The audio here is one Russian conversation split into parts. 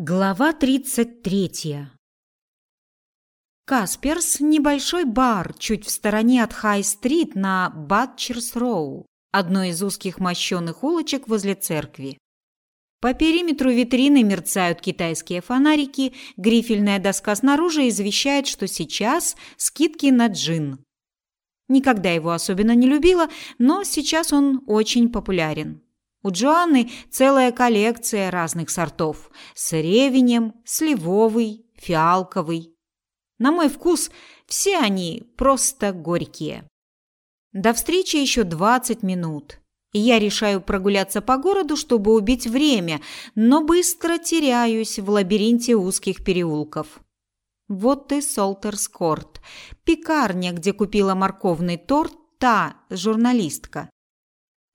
Глава 33. Касперс – небольшой бар чуть в стороне от Хай-стрит на Батчерс-Роу, одной из узких мощенных улочек возле церкви. По периметру витрины мерцают китайские фонарики, грифельная доска снаружи извещает, что сейчас скидки на джин. Никогда его особенно не любила, но сейчас он очень популярен. У Джоанны целая коллекция разных сортов: с ревенем, сливовый, фиалковый. На мой вкус, все они просто горькие. До встречи еще 20 минут. И я решаю прогуляться по городу, чтобы убить время, но быстро теряюсь в лабиринте узких переулков. Вот и Солтерскорт, пекарня, где купила морковный торт та журналистка.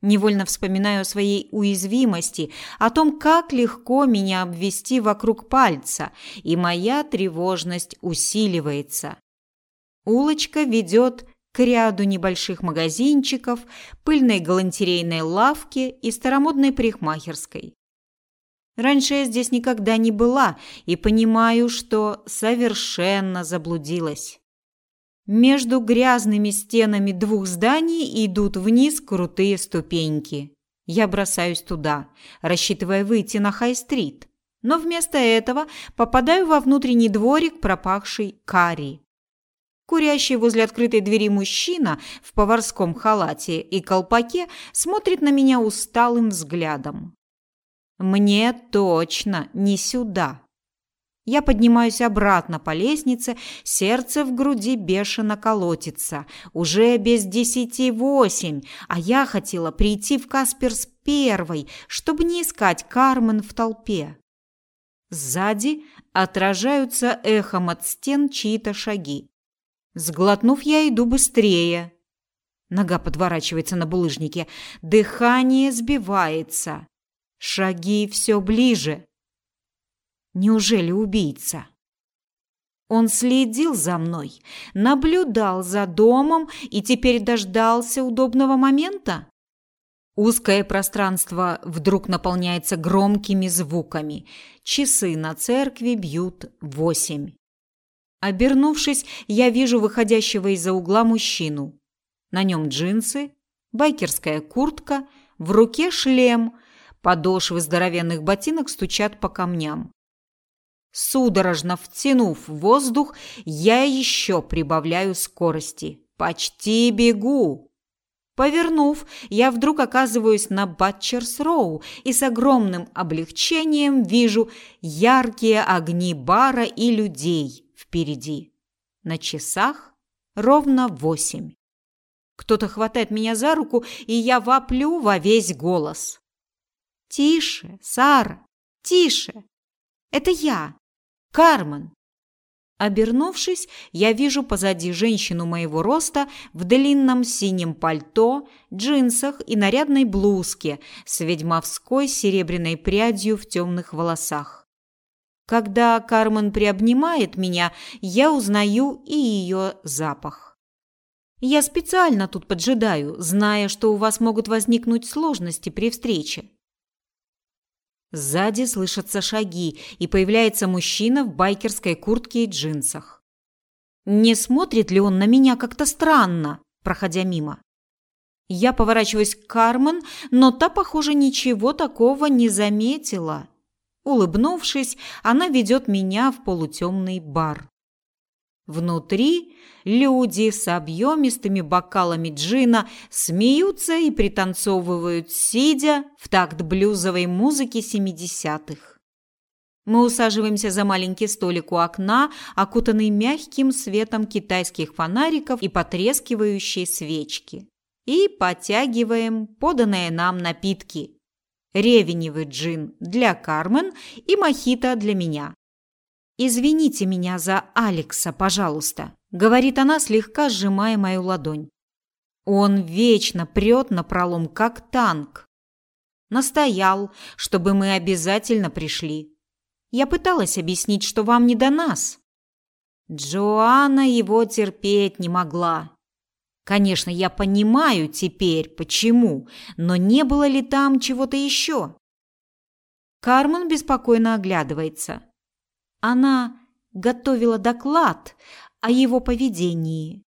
Невольно вспоминаю о своей уязвимости, о том, как легко меня обвести вокруг пальца, и моя тревожность усиливается. Улочка ведет к ряду небольших магазинчиков, пыльной галантерейной лавки и старомодной парикмахерской. Раньше я здесь никогда не была и понимаю, что совершенно заблудилась. Между грязными стенами двух зданий идут вниз крутые ступеньки. Я бросаюсь туда, рассчитывая выйти на Хай-стрит, но вместо этого попадаю во внутренний дворик, пропахший карри. Курящий возле открытой двери мужчина в поварском халате и колпаке смотрит на меня усталым взглядом. Мне точно не сюда. Я поднимаюсь обратно по лестнице, сердце в груди бешено колотится. Уже без десяти восемь, а я хотела прийти в Касперс первой, чтобы не искать Кармен в толпе. Сзади отражаются эхом от стен чьи-то шаги. Сглотнув, я иду быстрее. Нога подворачивается на булыжнике, дыхание сбивается. Шаги все ближе. Неужели убийца? Он следил за мной, наблюдал за домом и теперь дождался удобного момента? Узкое пространство вдруг наполняется громкими звуками. Часы на церкви бьют восемь. Обернувшись, я вижу выходящего из-за угла мужчину. На нем джинсы, байкерская куртка, в руке шлем, подошвы здоровенных ботинок стучат по камням. Судорожно втянув воздух, я еще прибавляю скорости. Почти бегу. Повернув, я вдруг оказываюсь на Батчерс-Роу и с огромным облегчением вижу яркие огни бара и людей впереди. На часах ровно восемь. Кто-то хватает меня за руку, и я воплю во весь голос. «Тише, Сара, тише! Это я, Кармен!» Обернувшись, я вижу позади женщину моего роста в длинном синем пальто, джинсах и нарядной блузке с ведьмовской серебряной прядью в темных волосах. Когда Кармен приобнимает меня, я узнаю и ее запах. Я специально тут поджидаю, зная, что у вас могут возникнуть сложности при встрече. Сзади слышатся шаги, и появляется мужчина в байкерской куртке и джинсах. Не смотрит ли он на меня как-то странно, проходя мимо? Я поворачиваюсь к Кармен, но та, похоже, ничего такого не заметила. Улыбнувшись, она ведет меня в полутемный бар. Внутри люди с объемистыми бокалами джина смеются и пританцовывают, сидя в такт блюзовой музыки семидесятых. Мы усаживаемся за маленький столик у окна, окутанный мягким светом китайских фонариков и потрескивающей свечки, и потягиваем поданные нам напитки. Ревеневый джин для Кармен и мохито для меня. Извините меня за Алекса, пожалуйста, говорит она, слегка сжимая мою ладонь. Он вечно прет на пролом, как танк. Настоял, чтобы мы обязательно пришли. Я пыталась объяснить, что вам не до нас. Джоанна его терпеть не могла. Конечно, я понимаю теперь, почему, но не было ли там чего-то еще? Кармен беспокойно оглядывается. Она готовила доклад о его поведении.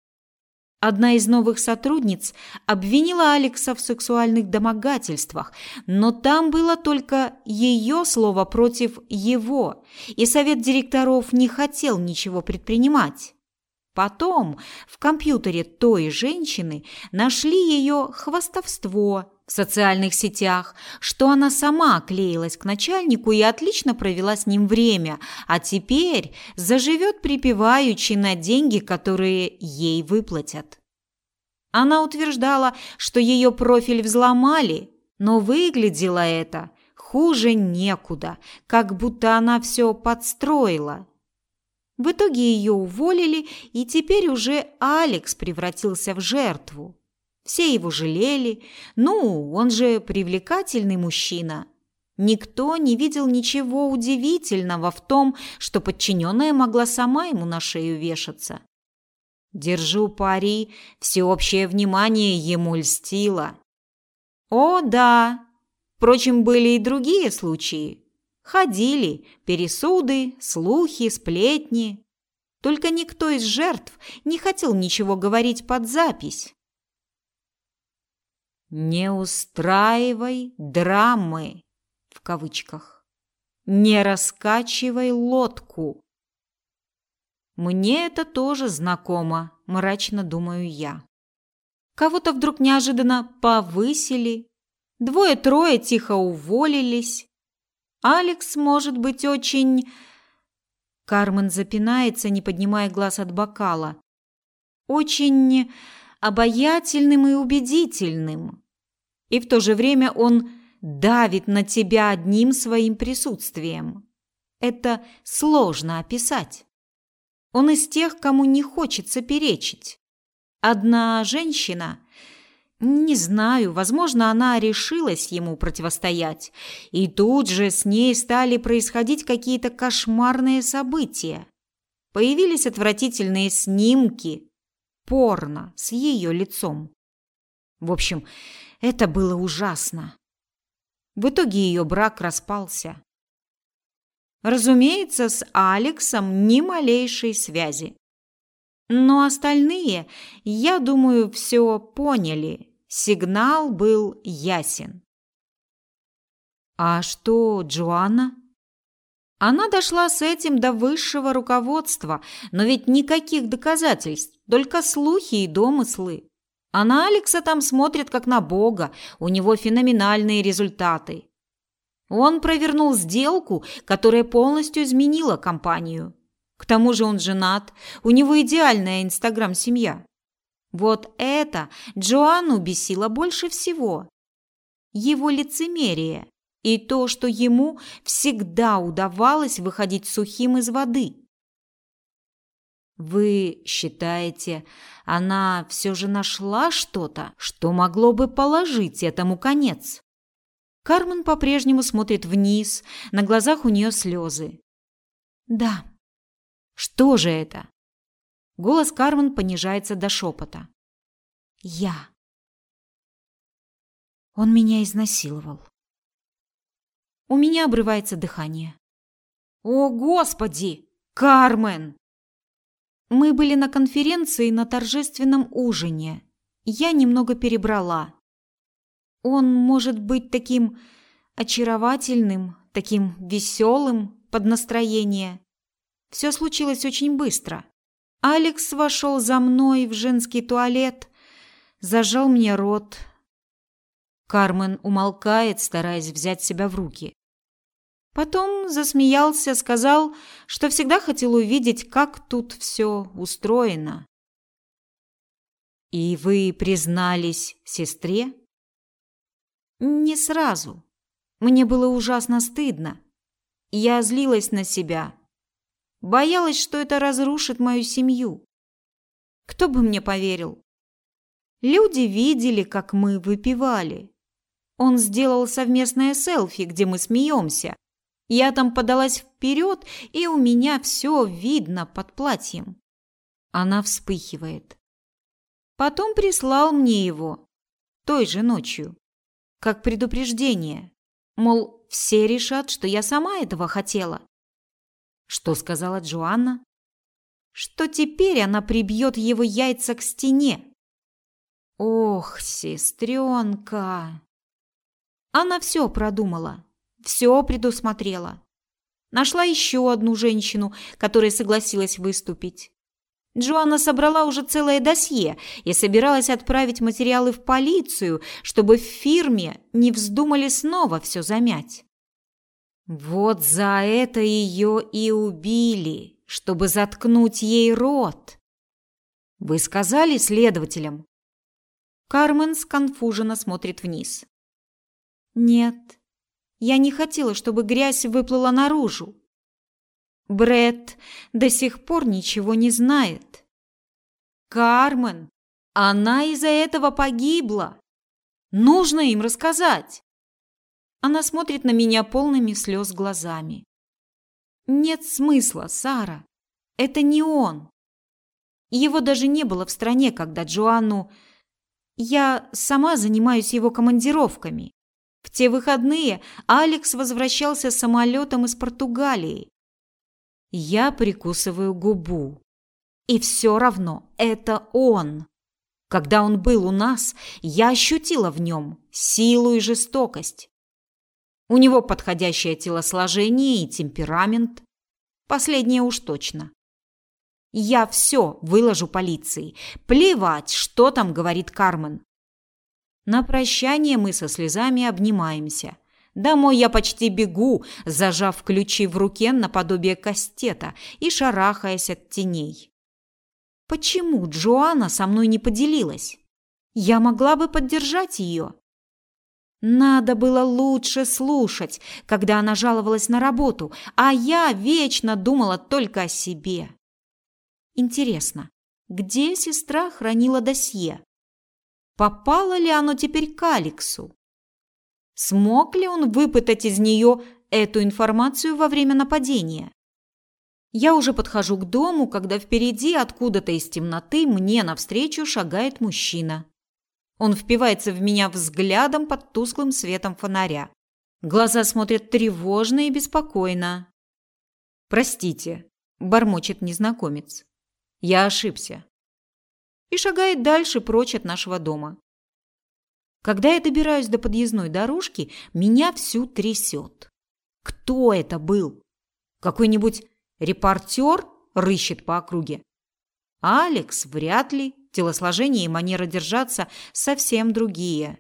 Одна из новых сотрудниц обвинила Алекса в сексуальных домогательствах, но там было только ее слово против его, и совет директоров не хотел ничего предпринимать. Потом в компьютере той женщины нашли ее хвастовство в социальных сетях, что она сама клеилась к начальнику и отлично провела с ним время, а теперь заживет припеваючи на деньги, которые ей выплатят. Она утверждала, что ее профиль взломали, но выглядело это хуже некуда, как будто она все подстроила. В итоге ее уволили, и теперь уже Алекс превратился в жертву. Все его жалели. Ну, он же привлекательный мужчина. Никто не видел ничего удивительного в том, что подчиненная могла сама ему на шею вешаться. Держу пари, всеобщее внимание ему льстило. О, да. Впрочем, были и другие случаи. Ходили пересуды, слухи, сплетни. Только никто из жертв не хотел ничего говорить под запись. «Не устраивай драмы» в кавычках. «Не раскачивай лодку». Мне это тоже знакомо, мрачно думаю я. Кого-то вдруг неожиданно повысили, двое-трое тихо уволились, Алекс может быть очень... Кармен запинается, не поднимая глаз от бокала. Очень обаятельным и убедительным. И в то же время он давит на тебя одним своим присутствием. Это сложно описать. Он из тех, кому не хочется перечить. Одна женщина не знаю, возможно, она решилась ему противостоять. И тут же с ней стали происходить какие-то кошмарные события. Появились отвратительные снимки порно с ее лицом. В общем, это было ужасно. В итоге ее брак распался. Разумеется, с Алексом ни малейшей связи. Но остальные, я думаю, все поняли. Сигнал был ясен. А что Джоанна? Она дошла с этим до высшего руководства, но ведь никаких доказательств, только слухи и домыслы. А на Алекса там смотрят как на бога, у него феноменальные результаты. Он провернул сделку, которая полностью изменила компанию. К тому же он женат, у него идеальная инстаграм-семья. Вот это Джоанну бесило больше всего. Его лицемерие и то, что ему всегда удавалось выходить сухим из воды. Вы считаете, она все же нашла что-то, что могло бы положить этому конец? Кармен по-прежнему смотрит вниз, на глазах у нее слезы. Да, что же это? Голос Кармен понижается до шепота. Я. Он меня изнасиловал. У меня обрывается дыхание. О, господи, Кармен! Мы были на конференции на торжественном ужине. Я немного перебрала. Он может быть таким очаровательным, таким веселым под настроение. Все случилось очень быстро. Алекс вошел за мной в женский туалет, зажал мне рот. Кармен умолкает, стараясь взять себя в руки. Потом засмеялся, сказал, что всегда хотел увидеть, как тут все устроено. «И вы признались сестре?» «Не сразу. Мне было ужасно стыдно. Я злилась на себя, Боялась, что это разрушит мою семью. Кто бы мне поверил? Люди видели, как мы выпивали. Он сделал совместное селфи, где мы смеемся. Я там подалась вперед, и у меня все видно под платьем. Она вспыхивает. Потом прислал мне его той же ночью, как предупреждение. Мол, Все решат, что я сама этого хотела. Что сказала Джоанна? Что теперь она прибьет его яйца к стене. Ох, сестренка! Она все продумала, все предусмотрела. Нашла еще одну женщину, которая согласилась выступить. Джоанна собрала уже целое досье и собиралась отправить материалы в полицию, чтобы в фирме не вздумали снова все замять. Вот за это ее и убили, чтобы заткнуть ей рот. Вы сказали следователям? Кармен сконфуженно смотрит вниз. Нет, я не хотела, чтобы грязь выплыла наружу. Бред до сих пор ничего не знает. Кармен, она из-за этого погибла. Нужно им рассказать. Она смотрит на меня полными слез глазами. Нет смысла, Сара. Это не он. Его даже не было в стране, когда Джоанну... Я сама занимаюсь его командировками. В те выходные Алекс возвращался самолетом из Португалии. Я прикусываю губу. И все равно это он. Когда он был у нас, я ощутила в нем силу и жестокость. У него подходящее телосложение и темперамент. Последнее уж точно. Я все выложу полиции. Плевать, что там говорит Кармен. На прощание мы со слезами обнимаемся. Домой я почти бегу, зажав ключи в руке наподобие кастета и шарахаясь от теней. Почему Джоанна со мной не поделилась? Я могла бы поддержать ее. Надо было лучше слушать, когда она жаловалась на работу, а я вечно думала только о себе. Интересно, где сестра хранила досье? Попало ли оно теперь к Алексу? Смог ли он выпытать из нее эту информацию во время нападения? Я уже подхожу к дому, когда впереди откуда-то из темноты мне навстречу шагает мужчина. Он впивается в меня взглядом под тусклым светом фонаря. Глаза смотрят тревожно и беспокойно. «Простите», – бормочет незнакомец. «Я ошибся». И шагает дальше прочь от нашего дома. Когда я добираюсь до подъездной дорожки, меня всю трясет. Кто это был? Какой-нибудь репортер рыщет по округе? Алекс вряд ли. Телосложение и манера держаться совсем другие.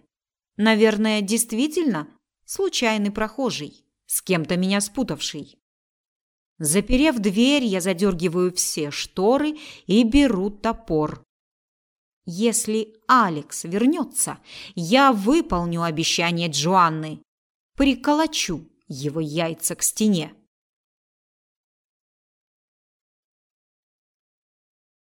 Наверное, действительно случайный прохожий, с кем-то меня спутавший. Заперев дверь, я задергиваю все шторы и беру топор. Если Алекс вернется, я выполню обещание Джоанны. Приколочу его яйца к стене.